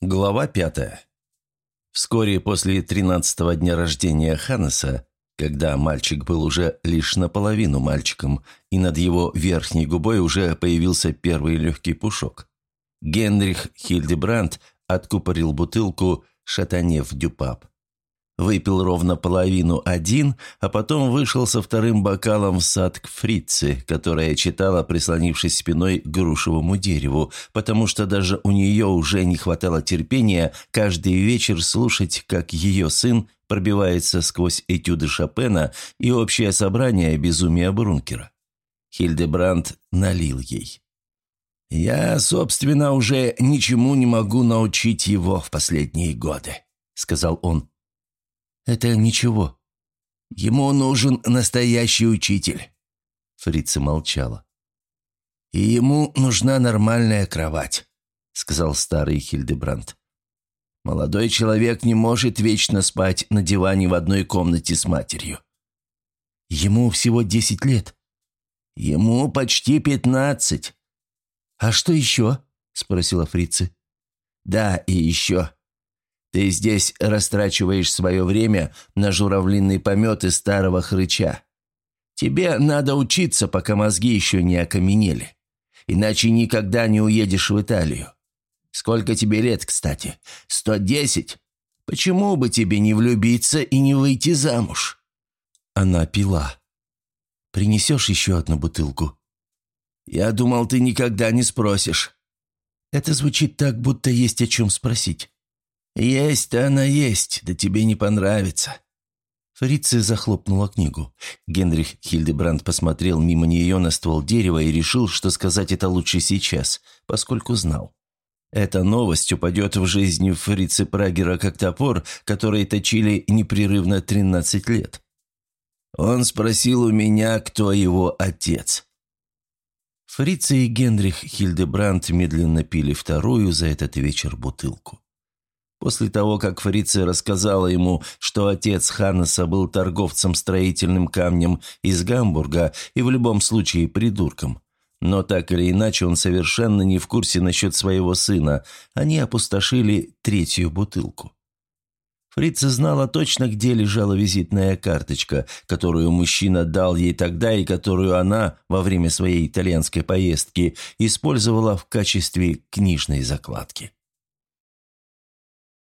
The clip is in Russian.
Глава пятая. Вскоре после тринадцатого дня рождения Ханнеса, когда мальчик был уже лишь наполовину мальчиком, и над его верхней губой уже появился первый легкий пушок, Генрих Хильдебранд откупорил бутылку «Шатанев Дюпап». Выпил ровно половину один, а потом вышел со вторым бокалом в сад к фрице, которая читала, прислонившись спиной к грушевому дереву, потому что даже у нее уже не хватало терпения каждый вечер слушать, как ее сын пробивается сквозь этюды Шопена и общее собрание безумия Брункера. Хильдебранд налил ей. «Я, собственно, уже ничему не могу научить его в последние годы», — сказал он. «Это ничего. Ему нужен настоящий учитель». Фрица молчала. «И ему нужна нормальная кровать», — сказал старый Хильдебранд. «Молодой человек не может вечно спать на диване в одной комнате с матерью». «Ему всего десять лет». «Ему почти пятнадцать». «А что еще?» — спросила фрица. «Да, и еще. Ты здесь растрачиваешь свое время на журавлиный помет из старого хрыча. Тебе надо учиться, пока мозги еще не окаменели. Иначе никогда не уедешь в Италию. Сколько тебе лет, кстати? Сто десять? Почему бы тебе не влюбиться и не выйти замуж?» Она пила. «Принесешь еще одну бутылку?» «Я думал, ты никогда не спросишь». «Это звучит так, будто есть о чем спросить». «Есть-то она есть, да тебе не понравится». Фрица захлопнула книгу. Генрих Хильдебранд посмотрел мимо нее на ствол дерева и решил, что сказать это лучше сейчас, поскольку знал. Эта новость упадет в жизни фрицы Прагера как топор, который точили непрерывно 13 лет. Он спросил у меня, кто его отец. Фрица и Генрих Хильдебранд медленно пили вторую за этот вечер бутылку. После того, как Фрица рассказала ему, что отец Ханнеса был торговцем строительным камнем из Гамбурга и в любом случае придурком. Но так или иначе он совершенно не в курсе насчет своего сына. Они опустошили третью бутылку. Фрица знала точно, где лежала визитная карточка, которую мужчина дал ей тогда и которую она во время своей итальянской поездки использовала в качестве книжной закладки.